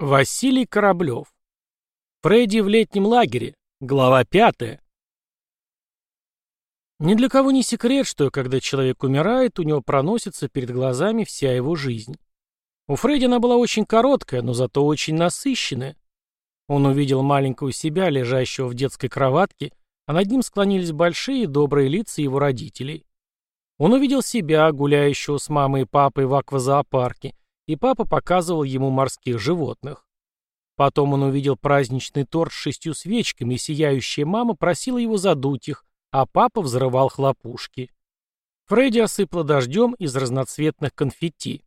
Василий Кораблев. Фредди в летнем лагере. Глава пятая. Ни для кого не секрет, что когда человек умирает, у него проносится перед глазами вся его жизнь. У Фредди она была очень короткая, но зато очень насыщенная. Он увидел маленького себя, лежащего в детской кроватке, а над ним склонились большие добрые лица его родителей. Он увидел себя, гуляющего с мамой и папой в аквазоопарке, и папа показывал ему морских животных. Потом он увидел праздничный торт с шестью свечками, и сияющая мама просила его задуть их, а папа взрывал хлопушки. Фредди осыпала дождем из разноцветных конфетти.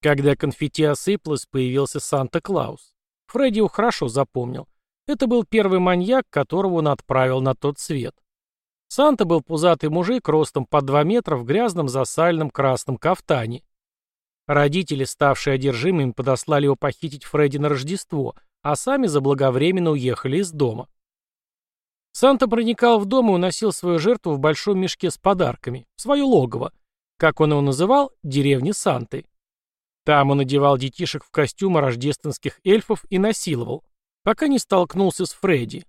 Когда конфетти осыпалось, появился Санта-Клаус. Фредди его хорошо запомнил. Это был первый маньяк, которого он отправил на тот свет. Санта был пузатый мужик ростом под два метра в грязном засальном красном кафтане. Родители, ставшие одержимыми, подослали его похитить Фредди на Рождество, а сами заблаговременно уехали из дома. Санта проникал в дом и уносил свою жертву в большом мешке с подарками, в свое логово, как он его называл, деревни Санты. Там он одевал детишек в костюмы рождественских эльфов и насиловал, пока не столкнулся с Фредди.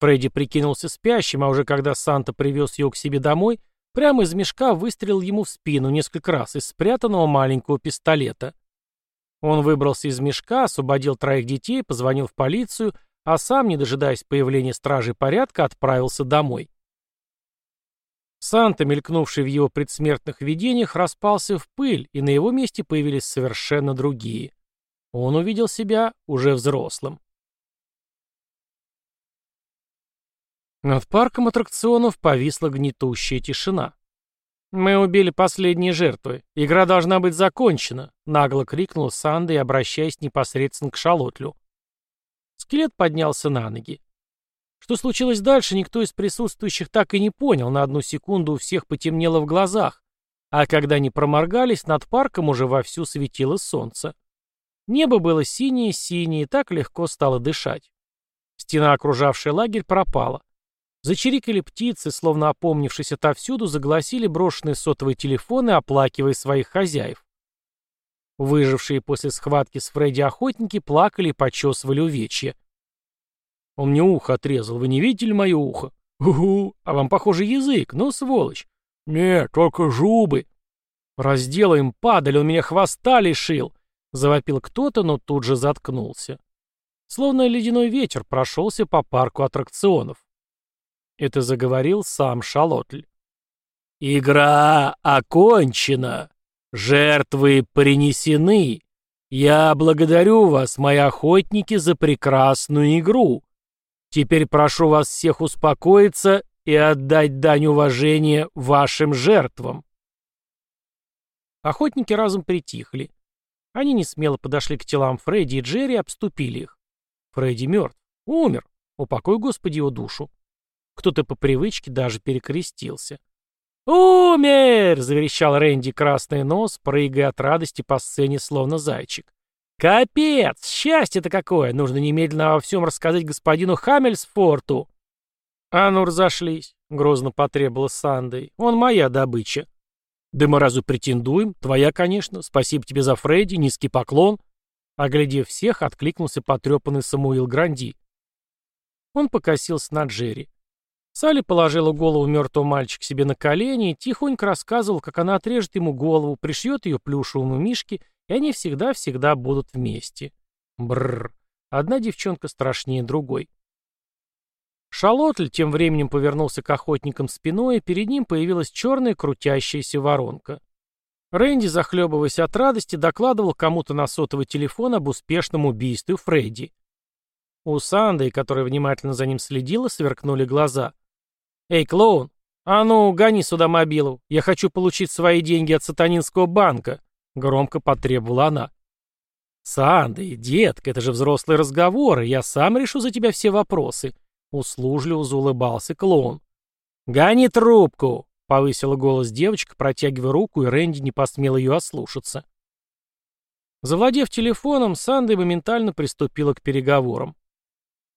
Фредди прикинулся спящим, а уже когда Санта привез его к себе домой, Прямо из мешка выстрелил ему в спину несколько раз из спрятанного маленького пистолета. Он выбрался из мешка, освободил троих детей, позвонил в полицию, а сам, не дожидаясь появления стражей порядка, отправился домой. Санта, мелькнувший в его предсмертных видениях, распался в пыль, и на его месте появились совершенно другие. Он увидел себя уже взрослым. Над парком аттракционов повисла гнетущая тишина. «Мы убили последние жертвы. Игра должна быть закончена», — нагло крикнул Санды, обращаясь непосредственно к Шалотлю. Скелет поднялся на ноги. Что случилось дальше, никто из присутствующих так и не понял, на одну секунду у всех потемнело в глазах, а когда они проморгались, над парком уже вовсю светило солнце. Небо было синее-синее, и так легко стало дышать. Стена, окружавшая лагерь, пропала. Зачирикали птицы, словно опомнившись отовсюду, загласили брошенные сотовые телефоны, оплакивая своих хозяев. Выжившие после схватки с Фредди охотники плакали и почесывали увечья. Он мне ухо отрезал. Вы не видели мое ухо? Угу, а вам, похоже, язык. Ну, сволочь. Нет, только жубы. Разделаем, падали, он меня хвоста лишил. Завопил кто-то, но тут же заткнулся. Словно ледяной ветер прошелся по парку аттракционов. Это заговорил сам Шалотль. «Игра окончена. Жертвы принесены. Я благодарю вас, мои охотники, за прекрасную игру. Теперь прошу вас всех успокоиться и отдать дань уважения вашим жертвам». Охотники разом притихли. Они не смело подошли к телам Фредди и Джерри и обступили их. Фредди мертв. Умер. Упокой, Господи, его душу. Кто-то по привычке даже перекрестился. «Умер!» — заверещал Рэнди красный нос, прыгая от радости по сцене, словно зайчик. «Капец! Счастье-то какое! Нужно немедленно во всем рассказать господину Хаммельсфорту!» «А ну, разошлись!» — грозно потребовала Сандой. «Он моя добыча!» «Да мы разу претендуем? Твоя, конечно. Спасибо тебе за Фредди, низкий поклон!» Оглядев всех, откликнулся потрепанный Самуил Гранди. Он покосился на Джерри. Салли положила голову мертвого мальчика себе на колени и тихонько рассказывал, как она отрежет ему голову, пришьет ее плюшевому мишке, и они всегда-всегда будут вместе. Бррр. Одна девчонка страшнее другой. Шалотль тем временем повернулся к охотникам спиной, и перед ним появилась черная крутящаяся воронка. Рэнди, захлебываясь от радости, докладывал кому-то на сотовый телефон об успешном убийстве Фредди. У Санды, которая внимательно за ним следила, сверкнули глаза. «Эй, клоун, а ну, гони сюда мобилу. Я хочу получить свои деньги от сатанинского банка», — громко потребовала она. «Санды, детка, это же взрослые разговоры, я сам решу за тебя все вопросы», — услужливо заулыбался клоун. «Гони трубку!» — повысила голос девочка, протягивая руку, и Рэнди не посмел ее ослушаться. Завладев телефоном, Санды моментально приступила к переговорам.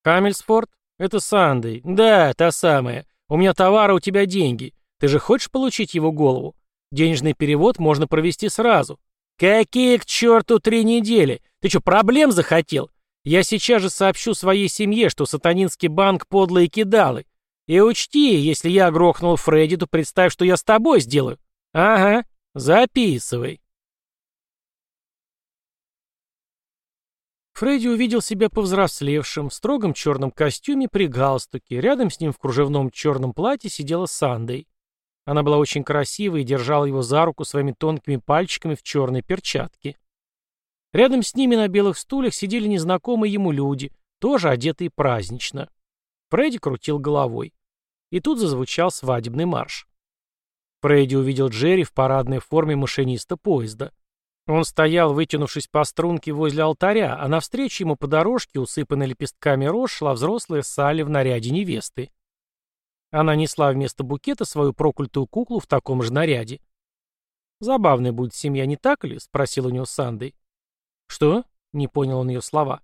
«Хаммельсфорд? Это Санды. Да, та самая. У меня товар, у тебя деньги. Ты же хочешь получить его голову? Денежный перевод можно провести сразу. «Какие к черту три недели? Ты что, проблем захотел? Я сейчас же сообщу своей семье, что сатанинский банк подлые кидалы. И учти, если я грохнул Фредди, то представь, что я с тобой сделаю. Ага, записывай». Фредди увидел себя повзрослевшим, в строгом черном костюме при галстуке. Рядом с ним в кружевном черном платье сидела Сандей. Она была очень красивой и держала его за руку своими тонкими пальчиками в черной перчатке. Рядом с ними на белых стульях сидели незнакомые ему люди, тоже одетые празднично. Фредди крутил головой. И тут зазвучал свадебный марш. Фредди увидел Джерри в парадной форме машиниста поезда. Он стоял, вытянувшись по струнке возле алтаря, а навстречу ему по дорожке, усыпанной лепестками роз, шла взрослая Салли в наряде невесты. Она несла вместо букета свою проклятую куклу в таком же наряде. «Забавная будет семья, не так ли?» — спросил у него Сандей. «Что?» — не понял он ее слова.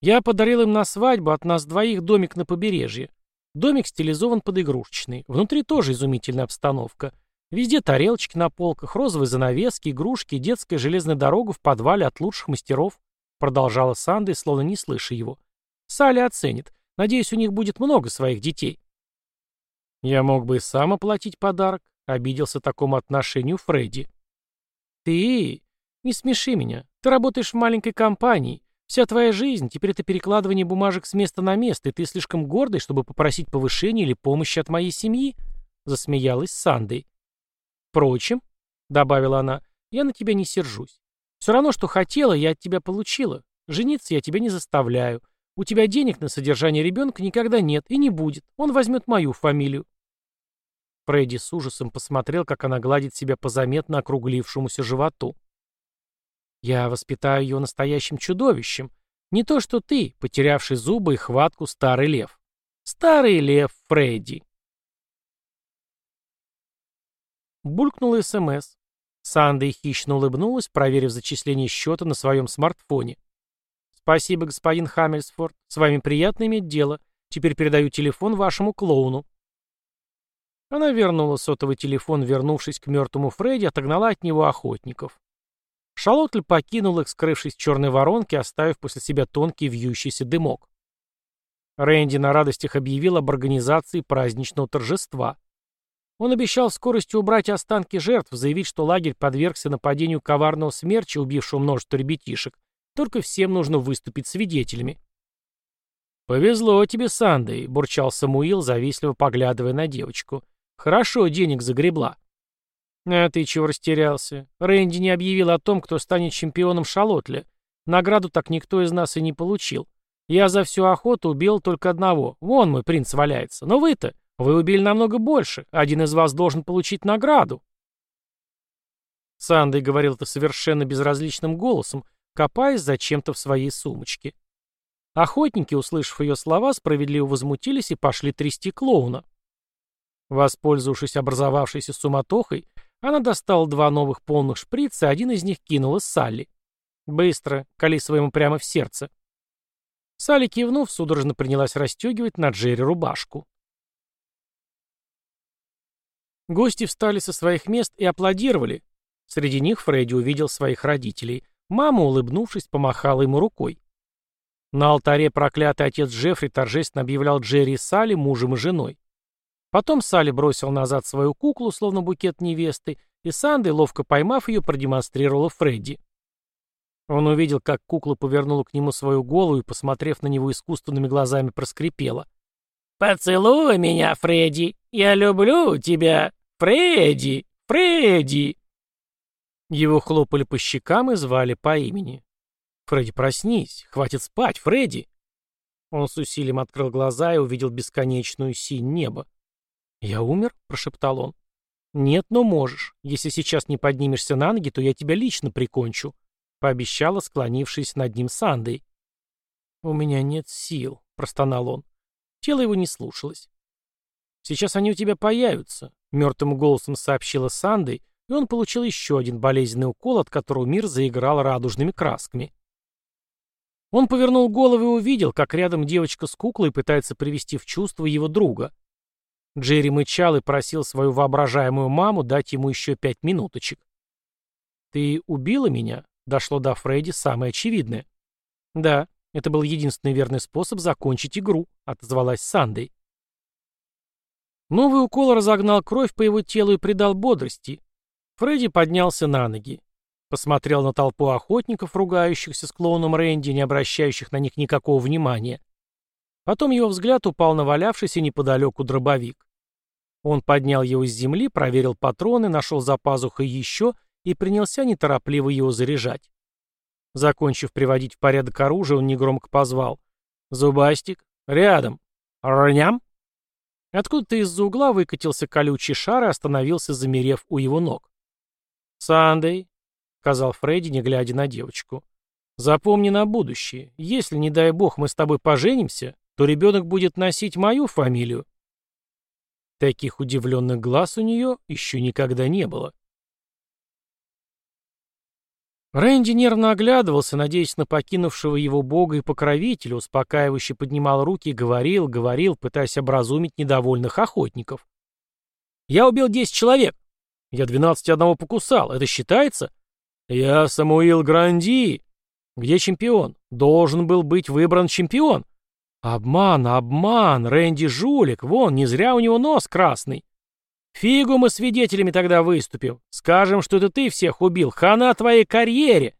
«Я подарил им на свадьбу от нас двоих домик на побережье. Домик стилизован под игрушечный. Внутри тоже изумительная обстановка. Везде тарелочки на полках, розовые занавески, игрушки, детская железная дорога в подвале от лучших мастеров, продолжала Санда, словно не слыша его. Салли оценит. Надеюсь, у них будет много своих детей. Я мог бы и сам оплатить подарок, обиделся такому отношению Фредди. Ты не смеши меня. Ты работаешь в маленькой компании. Вся твоя жизнь теперь это перекладывание бумажек с места на место, и ты слишком гордый, чтобы попросить повышения или помощи от моей семьи, засмеялась Сандой. «Впрочем», — добавила она, — «я на тебя не сержусь. Все равно, что хотела, я от тебя получила. Жениться я тебя не заставляю. У тебя денег на содержание ребенка никогда нет и не будет. Он возьмет мою фамилию». Фредди с ужасом посмотрел, как она гладит себя по заметно округлившемуся животу. «Я воспитаю ее настоящим чудовищем. Не то, что ты, потерявший зубы и хватку старый лев. Старый лев Фредди». Булькнул СМС. Санда хищно улыбнулась, проверив зачисление счета на своем смартфоне. «Спасибо, господин Хаммельсфорд. С вами приятно иметь дело. Теперь передаю телефон вашему клоуну». Она вернула сотовый телефон, вернувшись к мертвому Фредди, отогнала от него охотников. Шалотль покинул их, скрывшись в черной воронке, оставив после себя тонкий вьющийся дымок. Рэнди на радостях объявил об организации праздничного торжества. Он обещал в скорости убрать останки жертв, заявить, что лагерь подвергся нападению коварного смерча, убившего множество ребятишек. Только всем нужно выступить свидетелями. «Повезло тебе, Сандей», — бурчал Самуил, завистливо поглядывая на девочку. «Хорошо денег загребла». «А ты чего растерялся? Рэнди не объявил о том, кто станет чемпионом Шалотля. Награду так никто из нас и не получил. Я за всю охоту убил только одного. Вон мой принц валяется. Но вы-то вы убили намного больше. Один из вас должен получить награду. Сандой говорил это совершенно безразличным голосом, копаясь зачем-то в своей сумочке. Охотники, услышав ее слова, справедливо возмутились и пошли трясти клоуна. Воспользовавшись образовавшейся суматохой, она достала два новых полных шприца, один из них кинула Салли. «Быстро, кали своему прямо в сердце». Салли, кивнув, судорожно принялась расстегивать на Джерри рубашку. Гости встали со своих мест и аплодировали. Среди них Фредди увидел своих родителей. Мама, улыбнувшись, помахала ему рукой. На алтаре проклятый отец Джеффри торжественно объявлял Джерри и Салли мужем и женой. Потом Салли бросил назад свою куклу, словно букет невесты, и Санды, ловко поймав ее, продемонстрировала Фредди. Он увидел, как кукла повернула к нему свою голову и, посмотрев на него искусственными глазами, проскрипела. «Поцелуй меня, Фредди! Я люблю тебя!» «Фредди! Фредди!» Его хлопали по щекам и звали по имени. «Фредди, проснись! Хватит спать, Фредди!» Он с усилием открыл глаза и увидел бесконечную синь неба. «Я умер?» — прошептал он. «Нет, но можешь. Если сейчас не поднимешься на ноги, то я тебя лично прикончу», — пообещала, склонившись над ним Сандой. «У меня нет сил», — простонал он. Тело его не слушалось. «Сейчас они у тебя появятся», — мертвым голосом сообщила Сандой, и он получил еще один болезненный укол, от которого мир заиграл радужными красками. Он повернул голову и увидел, как рядом девочка с куклой пытается привести в чувство его друга. Джерри мычал и просил свою воображаемую маму дать ему еще пять минуточек. «Ты убила меня?» — дошло до Фредди самое очевидное. «Да, это был единственный верный способ закончить игру», — отозвалась Сандей. Новый укол разогнал кровь по его телу и придал бодрости. Фредди поднялся на ноги. Посмотрел на толпу охотников, ругающихся с клоуном Рэнди, не обращающих на них никакого внимания. Потом его взгляд упал на валявшийся неподалеку дробовик. Он поднял его с земли, проверил патроны, нашел за пазухой еще и принялся неторопливо его заряжать. Закончив приводить в порядок оружие, он негромко позвал. «Зубастик! Рядом! Рням!» Откуда-то из-за угла выкатился колючий шар и остановился, замерев у его ног. «Сандей», — сказал Фредди, не глядя на девочку, — «запомни на будущее, если, не дай бог, мы с тобой поженимся, то ребенок будет носить мою фамилию». Таких удивленных глаз у нее еще никогда не было. Рэнди нервно оглядывался, надеясь на покинувшего его бога и покровителя, успокаивающе поднимал руки и говорил, говорил, пытаясь образумить недовольных охотников. «Я убил десять человек. Я двенадцать одного покусал. Это считается?» «Я Самуил Гранди. Где чемпион? Должен был быть выбран чемпион». «Обман, обман! Рэнди жулик! Вон, не зря у него нос красный!» Фигу мы свидетелями тогда выступим. Скажем, что это ты всех убил. Хана твоей карьере.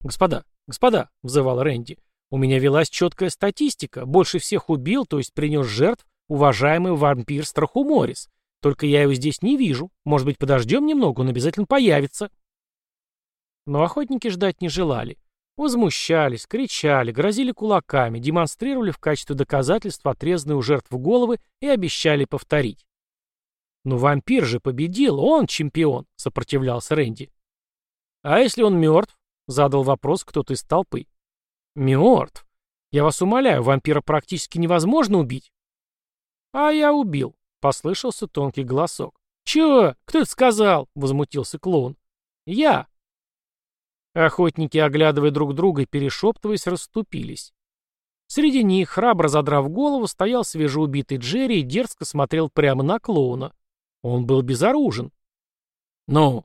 Господа, господа, взывал Рэнди, у меня велась четкая статистика. Больше всех убил, то есть принес жертв, уважаемый вампир Страхуморис. Только я его здесь не вижу. Может быть, подождем немного, он обязательно появится. Но охотники ждать не желали. Возмущались, кричали, грозили кулаками, демонстрировали в качестве доказательства отрезанные у жертв головы и обещали повторить. «Но вампир же победил, он чемпион», — сопротивлялся Рэнди. «А если он мертв?» — задал вопрос кто-то из толпы. «Мертв? Я вас умоляю, вампира практически невозможно убить». «А я убил», — послышался тонкий голосок. «Чё? Кто это сказал?» — возмутился клоун. «Я». Охотники, оглядывая друг друга и перешептываясь, расступились. Среди них, храбро задрав голову, стоял свежеубитый Джерри и дерзко смотрел прямо на клоуна. Он был безоружен. «Ну,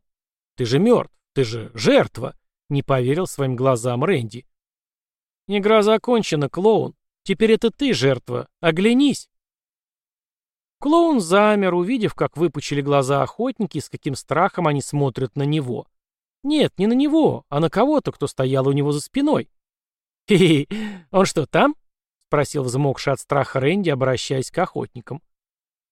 ты же мертв, ты же жертва», — не поверил своим глазам Рэнди. «Игра закончена, клоун. Теперь это ты жертва. Оглянись». Клоун замер, увидев, как выпучили глаза охотники и с каким страхом они смотрят на него. Нет, не на него, а на кого-то, кто стоял у него за спиной. «Хе-хе, он что, там?» — спросил взмокший от страха Рэнди, обращаясь к охотникам.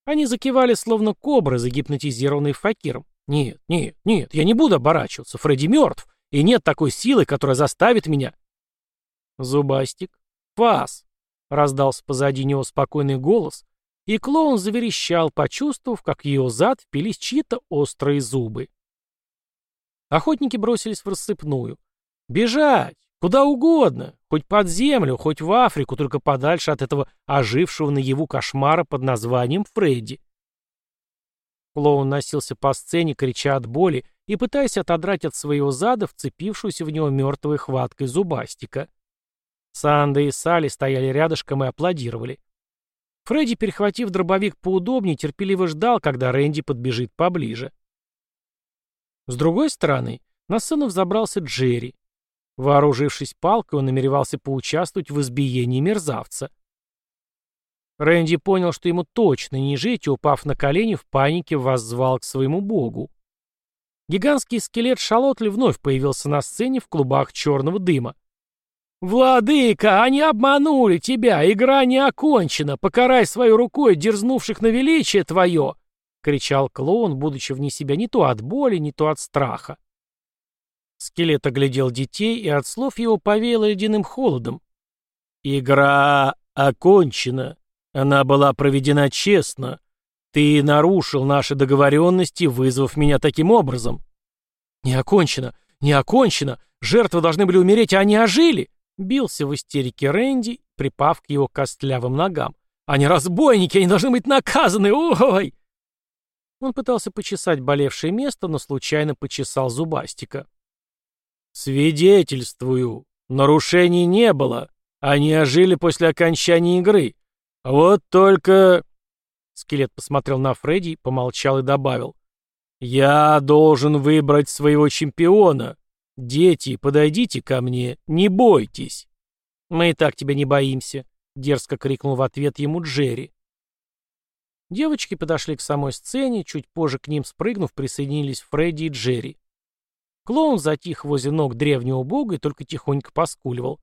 Они закивали, словно кобры, загипнотизированные факиром. «Нет, нет, нет, я не буду оборачиваться. Фредди мертв, и нет такой силы, которая заставит меня...» «Зубастик, фас!» — раздался позади него спокойный голос, и клоун заверещал, почувствовав, как в его зад впились чьи-то острые зубы. Охотники бросились в рассыпную. «Бежать! Куда угодно, хоть под землю, хоть в Африку, только подальше от этого ожившего наяву кошмара под названием Фредди. Клоун носился по сцене, крича от боли и пытаясь отодрать от своего зада вцепившуюся в него мертвой хваткой зубастика. Санда и Салли стояли рядышком и аплодировали. Фредди, перехватив дробовик поудобнее, терпеливо ждал, когда Рэнди подбежит поближе. С другой стороны, на сцену взобрался Джерри. Вооружившись палкой, он намеревался поучаствовать в избиении мерзавца. Рэнди понял, что ему точно не жить, и, упав на колени, в панике воззвал к своему богу. Гигантский скелет Шалотли вновь появился на сцене в клубах черного дыма. «Владыка, они обманули тебя! Игра не окончена! Покарай своей рукой дерзнувших на величие твое!» — кричал клоун, будучи вне себя не то от боли, не то от страха. Скелет оглядел детей, и от слов его повеяло ледяным холодом. «Игра окончена. Она была проведена честно. Ты нарушил наши договоренности, вызвав меня таким образом». «Не окончено! Не окончено! Жертвы должны были умереть, а они ожили!» Бился в истерике Рэнди, припав к его костлявым ногам. «Они разбойники, они должны быть наказаны! Ой!» Он пытался почесать болевшее место, но случайно почесал зубастика. «Свидетельствую. Нарушений не было. Они ожили после окончания игры. Вот только...» Скелет посмотрел на Фредди, помолчал и добавил. «Я должен выбрать своего чемпиона. Дети, подойдите ко мне, не бойтесь». «Мы и так тебя не боимся», — дерзко крикнул в ответ ему Джерри. Девочки подошли к самой сцене, чуть позже к ним спрыгнув, присоединились Фредди и Джерри. Клоун затих возле ног древнего бога и только тихонько поскуливал.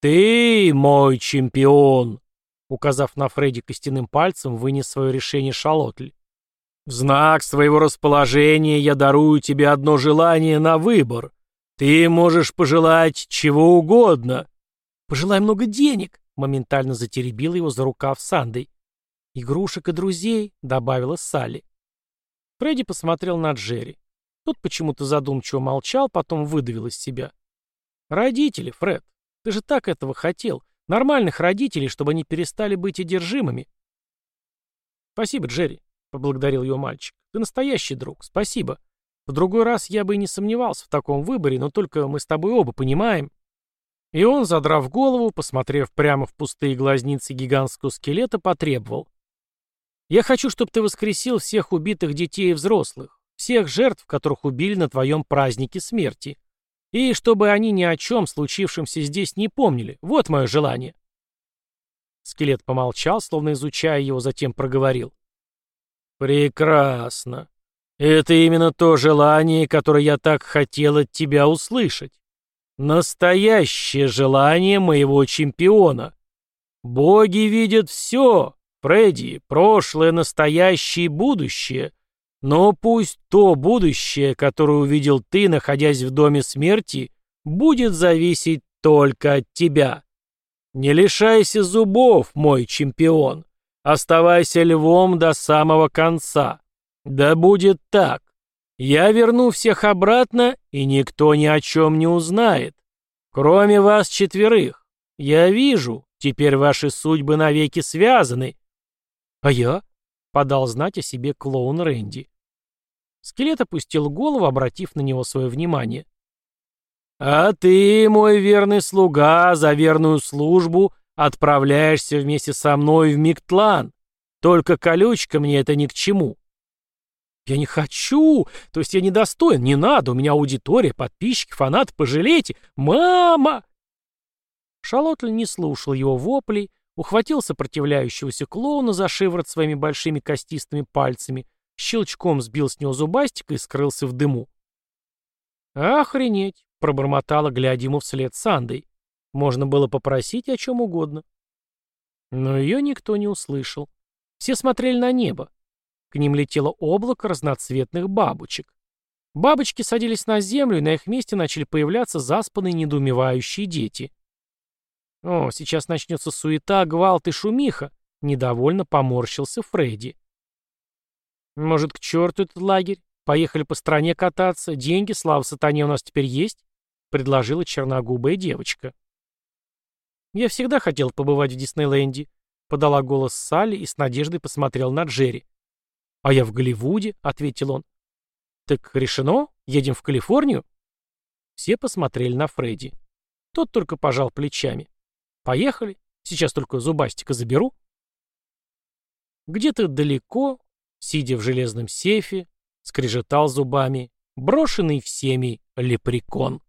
«Ты мой чемпион!» Указав на Фредди костяным пальцем, вынес свое решение Шалотль. «В знак своего расположения я дарую тебе одно желание на выбор. Ты можешь пожелать чего угодно». «Пожелай много денег», — моментально затеребила его за рукав Сандой. «Игрушек и друзей», — добавила Салли. Фредди посмотрел на Джерри. Тот почему-то задумчиво молчал, потом выдавил из себя. «Родители, Фред, ты же так этого хотел. Нормальных родителей, чтобы они перестали быть одержимыми». «Спасибо, Джерри», — поблагодарил его мальчик. «Ты настоящий друг. Спасибо. В другой раз я бы и не сомневался в таком выборе, но только мы с тобой оба понимаем». И он, задрав голову, посмотрев прямо в пустые глазницы гигантского скелета, потребовал. «Я хочу, чтобы ты воскресил всех убитых детей и взрослых всех жертв, которых убили на твоем празднике смерти. И чтобы они ни о чем случившемся здесь не помнили. Вот мое желание. Скелет помолчал, словно изучая его, затем проговорил. «Прекрасно. Это именно то желание, которое я так хотел от тебя услышать. Настоящее желание моего чемпиона. Боги видят все, Фредди, прошлое, настоящее и будущее, но пусть то будущее, которое увидел ты, находясь в доме смерти, будет зависеть только от тебя. Не лишайся зубов, мой чемпион. Оставайся львом до самого конца. Да будет так. Я верну всех обратно, и никто ни о чем не узнает. Кроме вас четверых. Я вижу, теперь ваши судьбы навеки связаны. А я? Подал знать о себе клоун Рэнди. Скелет опустил голову, обратив на него свое внимание. «А ты, мой верный слуга, за верную службу отправляешься вместе со мной в Миктлан. Только колючка мне это ни к чему». «Я не хочу! То есть я недостоин, не надо, у меня аудитория, подписчики, фанаты, пожалейте! Мама!» Шалотль не слушал его воплей, ухватил сопротивляющегося клоуна за шиворот своими большими костистыми пальцами — щелчком сбил с него зубастик и скрылся в дыму. «Охренеть!» — пробормотала, глядя ему вслед Сандой. Можно было попросить о чем угодно. Но ее никто не услышал. Все смотрели на небо. К ним летело облако разноцветных бабочек. Бабочки садились на землю, и на их месте начали появляться заспанные недоумевающие дети. «О, сейчас начнется суета, гвалт и шумиха», — недовольно поморщился Фредди. «Может, к черту этот лагерь? Поехали по стране кататься. Деньги, слава сатане, у нас теперь есть?» — предложила черногубая девочка. «Я всегда хотел побывать в Диснейленде», — подала голос Салли и с надеждой посмотрел на Джерри. «А я в Голливуде», — ответил он. «Так решено? Едем в Калифорнию?» Все посмотрели на Фредди. Тот только пожал плечами. «Поехали. Сейчас только зубастика заберу». Где-то далеко, сидя в железном сейфе, скрежетал зубами, брошенный всеми лепрекон.